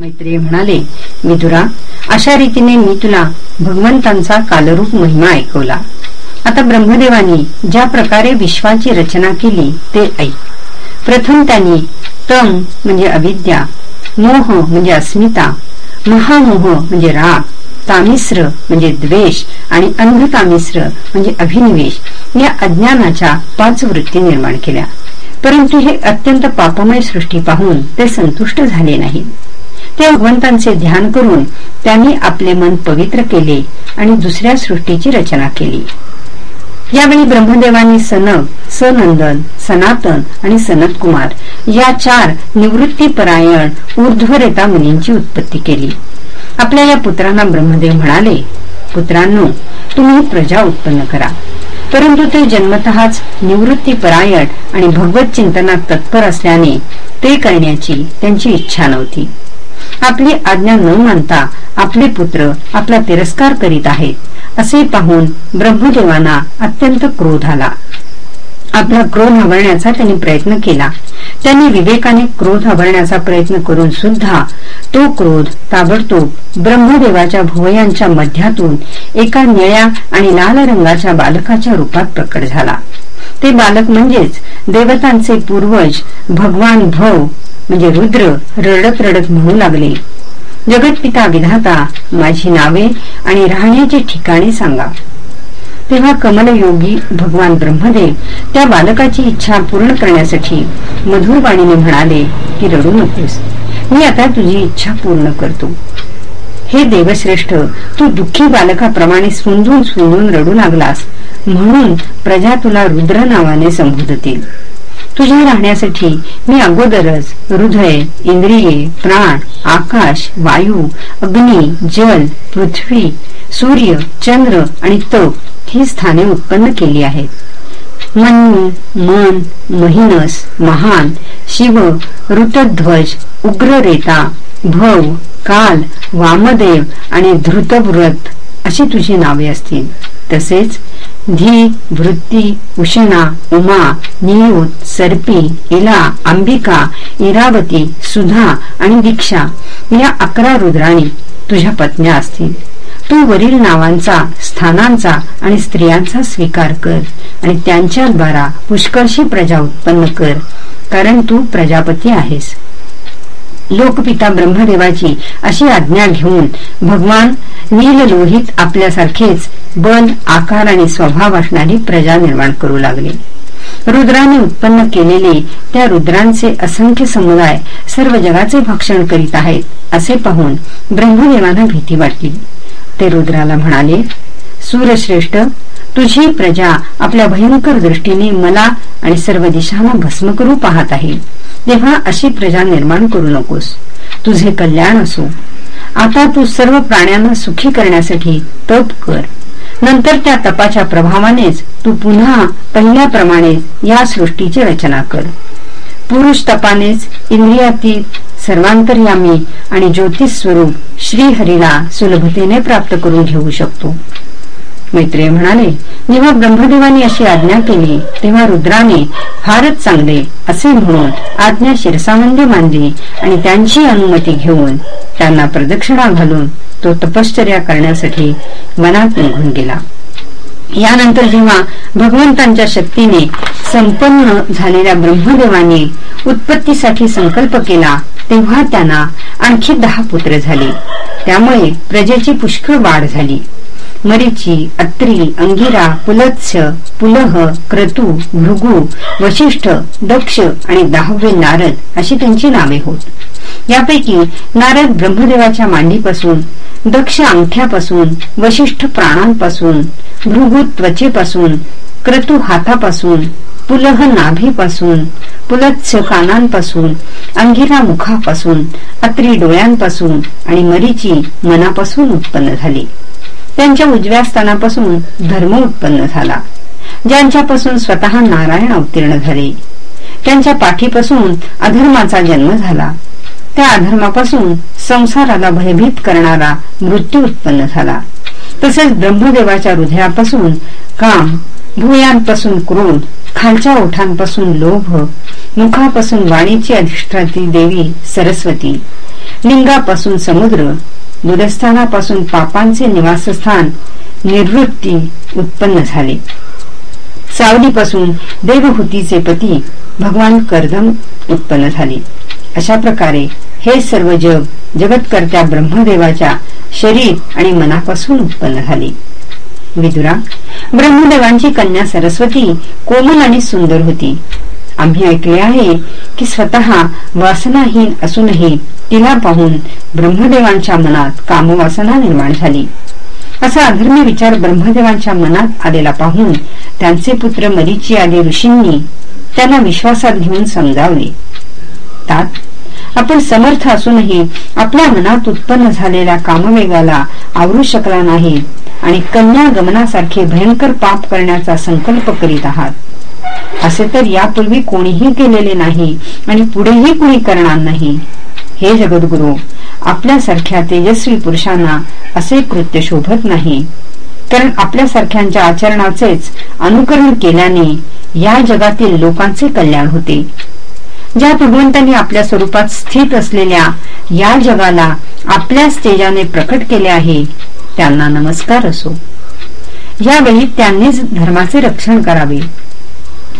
मैत्रेय म्हणाले मिथुरा अशा रीतीने मी तुला भगवंतांचा कालरूप महिमा ऐकवला. आता ब्रह्मदेवानी ज्या प्रकारे विश्वाची रचना केली ते ऐक. प्रथम त्यांनी तम म्हणजे अविद्या मोह म्हणजे अस्मिता महामोह म्हणजे राग तामिश्र म्हणजे द्वेष आणि अंधतामिश्र म्हणजे अभिनिवेश या अज्ञानाच्या पाच वृत्ती निर्माण केल्या. परंतु हे अत्यंत पापमय सृष्टी पाहून ते संतुष्ट झाले नाहीत. ते भगवंतांचे ध्यान करून त्यांनी आपले मन पवित्र केले आणि दुसऱ्या सृष्टीची रचना केली. यावेळी ब्रह्मदेवांनी सनक सनंदन सनातन आणि सनत कुमार या चार निवृत्तीपरायण ऊर्ध्वरेता मुलींची उत्पत्ती केली. आपल्या या पुत्रांना ब्रह्मदेव म्हणाले पुत्रांनो तुम्ही प्रजा उत्पन्न करा. परंतु ते जन्मतःच निवृत्तीपरायण आणि भगवत चिंतनात तत्पर असल्याने ते करण्याची त्यांची इच्छा नव्हती. आपली आज्ञा न मानता आपले पुत्र आपला तिरस्कार करीत आहेत. असे पाहून ब्रह्मदेवांना अत्यंत क्रोध आला. आपला क्रोध आवरण्याचा त्यांनी प्रयत्न केला. त्यांनी विवेकाने क्रोध आवरण्याचा प्रयत्न करून सुद्धा तो क्रोध ताबडतोब ब्रह्मदेवाच्या भुवयांच्या मध्यातून एका निळ्या आणि लाल रंगाच्या बालकाच्या रूपात प्रकट झाला. ते बालक म्हणजेच देवतांचे पूर्वज भगवान भव म्हणजे रुद्र रडत रडत म्हणू लागले. जगतपिता विधाता माझी नावे आणि राहण्याचे ठिकाणे सांगा. तेव्हा कमलयोगी भगवान ब्रह्मदेव त्या बालकाची इच्छा पूर्ण करण्यासाठी मधुरवाणीने म्हणाले की रडू नकोस. मी आता तुझी इच्छा पूर्ण करतो. हे देवश्रेष्ठ तू दुःखी बालकाप्रमाणे सुंदून सुंदून रडू लागलास. म्हणून प्रजा तुला रुद्र नावाने संबोधतील. तुझ्या राहण्यासाठी मी अगोदरच हृदय इंद्रिये प्राण आकाश वायू अग्नी जल पृथ्वी सूर्य चंद्र आणि तप ही स्थाने उत्पन्न केली आहेत. मन्नू मन महिनस महान शिव ऋतध्वज उग्ररेता भव काल वामदेव आणि धृतव्रत अशी तुझी नावे असतील. तसेच धी वृत्ती उषणा उमा नियुत सर्पी इला अंबिका इरावती सुधा आणि दीक्षा या अकरा रुद्राणी तुझ्या पत्न्या असतील तू वरील नावांचा स्थानांचा आणि स्त्रियांचा स्वीकार कर आणि त्यांच्याद्वारा पुष्कळशी प्रजा उत्पन्न कर कारण तू प्रजापती आहेस लोकपिता ब्रह्मदेवाची अशी आज्ञा घेऊन भगवान नीललोहित आपल्यासारखेच बल आकार आणि स्वभाव असणारी प्रजा निर्माण करू लागले. रुद्राने उत्पन्न केलेले त्या रुद्रांचे असंख्य समुदाय सर्व जगाचे भक्षण करीत आहेत असे पाहून ब्रह्मदेवांना भीती वाटली. ते रुद्राला म्हणाले सूरश्रेष्ठ तुझी प्रजा आपल्या भयंकर दृष्टीने मला आणि सर्व दिशांना भस्म करू पाहत आहे. तेव्हा अशी प्रजा निर्माण करू नकोस. तुझे कल्याण असो. आता तू सर्व प्राण्यांना सुखी करण्यासाठी तप कर. नंतर त्या तपाच्या प्रभावानेच तू पुन्हा पहिल्याप्रमाणे या सृष्टीची रचना कर. पुरुष तपानेच इंद्रियातीत सर्वांतर्यामी आणि ज्योतिष स्वरूप श्रीहरीला सुलभतेने प्राप्त करून घेऊ शकतो. मैत्रेय म्हणाले जेव्हा ब्रह्मदेवानी अशी आज्ञा केली तेव्हा रुद्राने फारच चांगले असे म्हणून आज्ञा शिरसामंदी मानली आणि त्यांची अनुमती घेऊन त्यांना प्रदक्षिणा घालून तो तपश्चर्या करण्यासाठी मनात निघून गेला. यानंतर जेव्हा भगवंतांच्या शक्तीने संपन्न झालेल्या ब्रह्मदेवाने उत्पत्तीसाठी संकल्प केला तेव्हा त्यांना आणखी दहा पुत्र झाले. त्यामुळे प्रजेची पुष्कळ वाढ झाली. मरीची अत्री अंगिरा पुलत्स्य पुलह क्रतू भृगू वशिष्ठ दक्ष आणि दहावे नारद अशी त्यांची नावे होत. यापैकी नारद ब्रह्मदेवाच्या मांडीपासून दक्ष अंगठ्यापासून वशिष्ठ प्राणांपासून भृगू त्वचेपासून क्रतू हातापासून पुलह नाभीपासून पुलत्स्य कानांपासून अंगिरा मुखापासून अत्री डोळ्यांपासून आणि मरीची मनापासून उत्पन्न झाली. त्यांच्या उजव्या स्थानापासून धर्म उत्पन्न झाला. ज्यांच्यापासून स्वतः नारायण अवतीर्ण झाले. त्यांच्या पाठीपासून अधर्माचा जन्म झाला. त्या अधर्मापासून संसाराला भयभीत करणारा मृत्यू उत्पन्न झाला. तसेच ब्रह्मदेवाच्या हृदयापासून काम भुयांपासून क्रोध खालच्या ओठांपासून लोभ मुखापासून वाणीची अधिष्ठाती देवी सरस्वती लिंगापासून समुद्र दुरस्थानापासून पापांचे निवासस्थान निर्वृत्ती उत्पन्न झाले. सावलीपासून देवहूतीचे पती भगवान कर्दम उत्पन्न झाले. अशा प्रकारे हे सर्व जग जगतकर्त्या ब्रह्मदेवाच्या शरीर आणि मनापासून उत्पन्न झाले. विदुरा ब्रह्मदेवांची कन्या सरस्वती कोमल आणि सुंदर होती. आम्ही ऐकले आहे की स्वतः वासनाहीन असूनही तिला पाहून ब्रह्मदेवांच्या मनात कामवासना निर्माण झाली. असा अधर्मी विचार ब्रह्मदेवांच्या मनात आलेला पाहून त्यांचे पुत्र मरीची आदी ऋषींनी त्यांना विश्वासात घेऊन समजावले. तात आपण समर्थ असूनही आपल्या मनात उत्पन्न झालेल्या कामवेगाला आवरू शकला नाही आणि कन्या गमनासारखे भयंकर पाप करण्याचा संकल्प करीत आहात. असे तर यापूर्वी कोणीही केलेले नाही आणि पुढेही कुणी करणार नाही. हे जगद्गुरु आपल्यासारख्या तेजस्वी पुरुषांना असे कृत्य शोभत नाही. कारण आपल्यासारख्यांच्या आचरणाचेच अनुकरण केल्याने या जगातील लोकांचे कल्याण होते. ज्या भगवंतांनी आपल्या स्वरूपात स्थित असलेल्या या जगाला आपल्या तेजाने प्रकट केले आहे त्यांना नमस्कार असो. यावेळी त्यांनीच धर्माचे रक्षण करावे.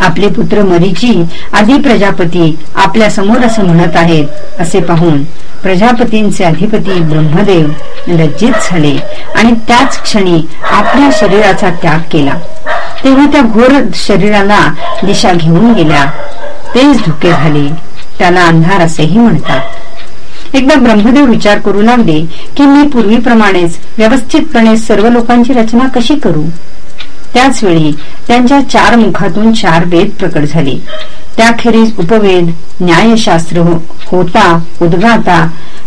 आपले पुत्र मरीची आदी प्रजापती आपल्यासमोर असं म्हणत आहेत असे पाहून प्रजापतींचे अधिपती ब्रह्मदेव लज्जित झाले आणि त्याच क्षणी आपल्या शरीराचा त्याग केला. तेव्हा त्या घोर शरीराला दिशा घेऊन गेल्या. तेच धुके झाले. त्याला अंधार असेही म्हणतात. एकदा ब्रह्मदेव विचार करू लागले की मी पूर्वीप्रमाणेच व्यवस्थितपणे सर्व लोकांची रचना कशी करू? त्याच वेळी त्यांच्या चार मुखातून चार वेद प्रकट झाले. त्याखेरीज उपवेद न्यायशास्त्र होता उद्गाता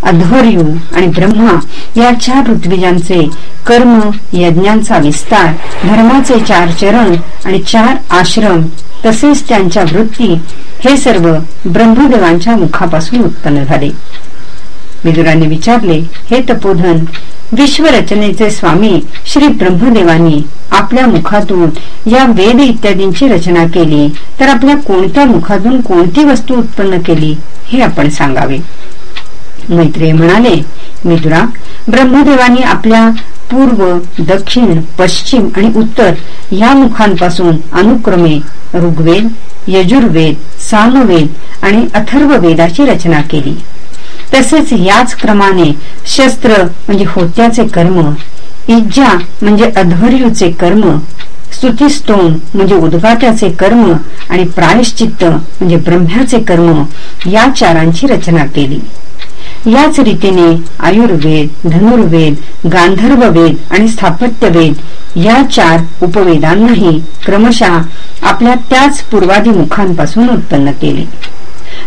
अध्वर्यू आणि ब्रह्मा या चार ऋत्विजांचे कर्म यज्ञांचा विस्तार धर्माचे चार चरण आणि चार आश्रम तसेच त्यांच्या वृत्ती हे सर्व ब्रह्मदेवांच्या मुखापासून उत्पन्न झाले. विदुरांनी विचारले हे तपोधन विश्वरचनेचे स्वामी श्री ब्रह्मदेवांनी आपल्या मुखातून या वेद इत्यादींची रचना केली तर आपल्या कोणत्या मुखातून कोणती वस्तू उत्पन्न केली हे आपण सांगावे. मैत्रेय म्हणाले मित्रा ब्रह्मदेवानी आपल्या पूर्व दक्षिण पश्चिम आणि उत्तर या मुखांपासून अनुक्रमे ऋग्वेद यजुर्वेद सामवेद आणि अथर्व वेदाची रचना केली. तसेच याच क्रमाने शस्त्र म्हणजे होत्याचे कर्म इज्जा म्हणजे अध्वर्युचे कर्म स्तुतीस्तोम म्हणजे उद्गाट्याचे कर्म आणि प्रायश्चित्त म्हणजे ब्रह्म्याचे कर्म या चारांची रचना केली. याच रीतीने आयुर्वेद धनुर्वेद गांधर्व वेद आणि स्थापत्य वेद या चार उपवेदांनाही क्रमशः आपल्या त्याच पूर्वादी मुखांपासून उत्पन्न केले.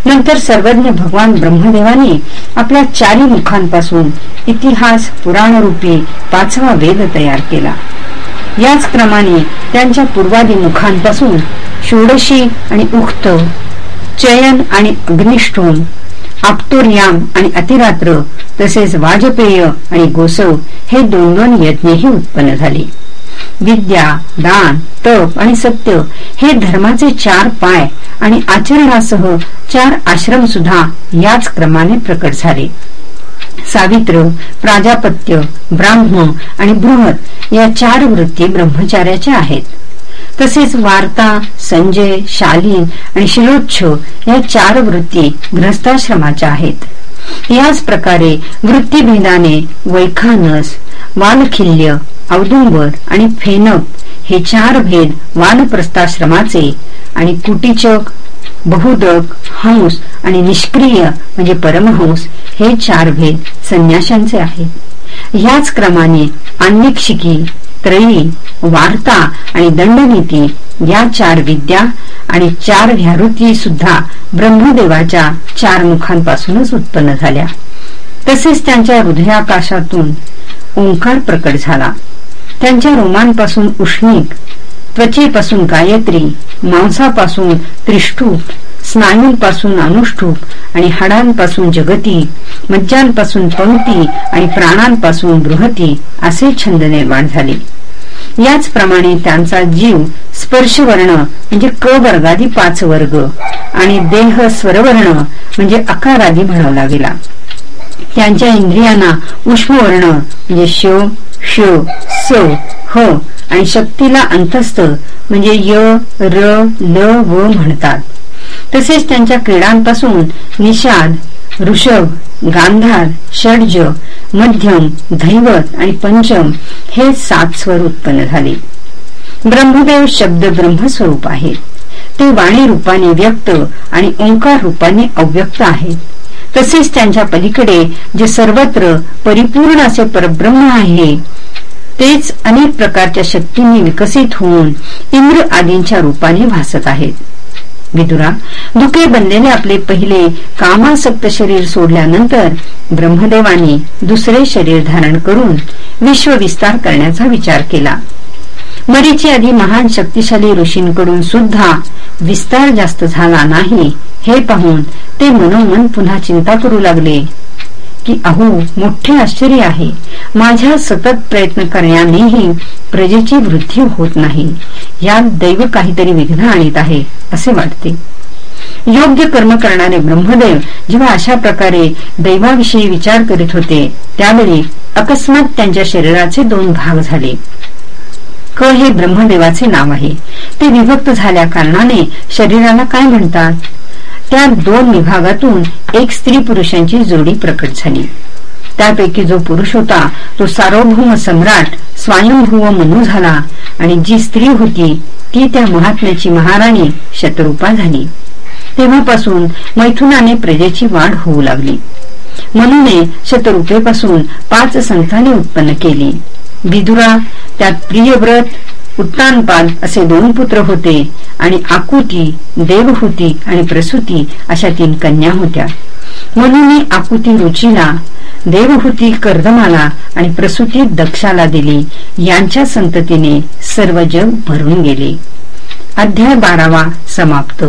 नंतर सर्वज्ञ भगवान ब्रह्मदेवाने आपल्या चारी मुखांपासून इतिहास पुराणरूपी पाचवा वेद तयार केला. याच क्रमाने त्यांच्या पूर्वादी मुखांपासून षोडशी आणि उक्त चयन आणि अग्निष्ठोम आपतोर्याम आणि अतिरात्र तसेच वाजपेय आणि गोसव हे दोन दोन यज्ञही उत्पन्न झाले. विद्या दान तप आणि सत्य हे धर्माचे चार पाय आणि आचरणासह चार आश्रम सुद्धा याच क्रमाने प्रकट झाले. सावित्र प्राजापत्य ब्राह्म आणि बृहत या चार वृत्ती ब्रह्मचार्याच्या आहेत. तसेच वार्ता संजय शालीन आणि शिलोच्छ या चार वृत्ती ग्रस्ताश्रमाच्या आहेत. याच प्रकारे वृत्तीभेदाने वैखानस वालखिल्य औदुंबर आणि फेनक हे चार भेद वानप्रस्थाश्रमाचे आणि कुटीचक बहुदक हंस आणि निष्क्रिय म्हणजे परमहंस हे चार भेद संन्याशांचे आहेत. ह्याच क्रमाने अन्यक्षिकी त्रयी वार्ता आणि दंडनीती या चार विद्या आणि चार व्यावृत्ती सुद्धा ब्रह्मदेवाच्या चार मुखांपासूनच उत्पन्न झाल्या. तसेच त्यांच्या हृदयाकाशातून ओंकार प्रकट झाला. त्यांच्या रोमांपासून उष्णिक त्वचेपासून गायत्री मांसापासून त्रिष्ठूप स्नायूंपासून अनुष्ठूप आणि हाडांपासून जगती मज्जांपासून पंक्ती आणि प्राणांपासून बृहती असे छंद निर्माण झाले. याचप्रमाणे त्यांचा जीव स्पर्शवर्ण म्हणजे क वर्गादी पाच वर्ग आणि देह स्वरवर्ण म्हणजे अकारादी म्हणवला गेला त्यांच्या इंद्रियांना उष्मवर्ण म्हणजे शिव श स ह आणि शक्तीला अंतस्थ म्हणजे य र ल व म्हणतात. तसेच त्यांच्या क्रीडांपासून निषाद ऋषभ गांधार षडज मध्यम धैवत आणि पंचम हे सात स्वर उत्पन्न झाले. ब्रह्मदेव शब्द ब्रह्मस्वरूप आहेत. ते वाणी रूपाने व्यक्त आणि ओंकार रूपाने अव्यक्त आहेत. तसेच त्यांच्या पलीकडे जे सर्वत्र परिपूर्ण असे परब्रह्म आहे तेच अनेक प्रकारच्या शक्तींनी विकसित होऊन इंद्र आदींच्या रूपाने भासत आहेत. विदुरा दुखे बनलेले आपले पहिले कामासक्त शरीर सोडल्यानंतर ब्रह्मदेवाने दुसरे शरीर धारण करून विश्वविस्तार करण्याचा विचार केला. मरीची आधी महान शक्तिशाली ऋषींकडून सुद्धा विस्तार जास्त झाला नाही. हे पाहून ते मनोमन पुन्हा चिंता करू लागले की अहो मोठे आश्चर्य आहे. माझ्या सतत प्रयत्न करण्यानेही प्रजेची वृद्धी होत नाही. यात दैव काहीतरी विघ्न आणत आहे असे वाटते. योग्य कर्म करणारे ब्रह्मदेव जेव्हा अशा प्रकारे दैवाविषयी विचार करीत होते त्यावेळी अकस्मात त्यांच्या शरीराचे दोन भाग झाले. क हे ब्रह्मदेवाचे नाव आहे ते विभक्त झाल्या कारणाने शरीराला काय म्हणतात त्या दोन विभागातून एक स्त्री पुरुषांची जोडी प्रकट झाली त्यापैकी जो पुरुष होता तो सार्वभौम सम्राट स्वयंभूव मनू झाला आणि जी स्त्री होती ती त्या महात्म्याची महाराणी शत्रुपा झाली तेव्हापासून मैथुनाने प्रजेची वाढ होऊ लागली मनूने शतरूपेपासून पाच संताने उत्पन्न केली विदुरा त्यात प्रियव्रत उत्तानपाल असे दोन पुत्र होते आणि आकुती देवहूती आणि प्रसूती अशा तीन कन्या होत्या. म्हणून आकुती रुचीला देवहूती कर्दमाला आणि प्रसूती दक्षाला दिली. यांच्या संततीने सर्व जग भरून गेले. अध्याय बारावा समाप्त.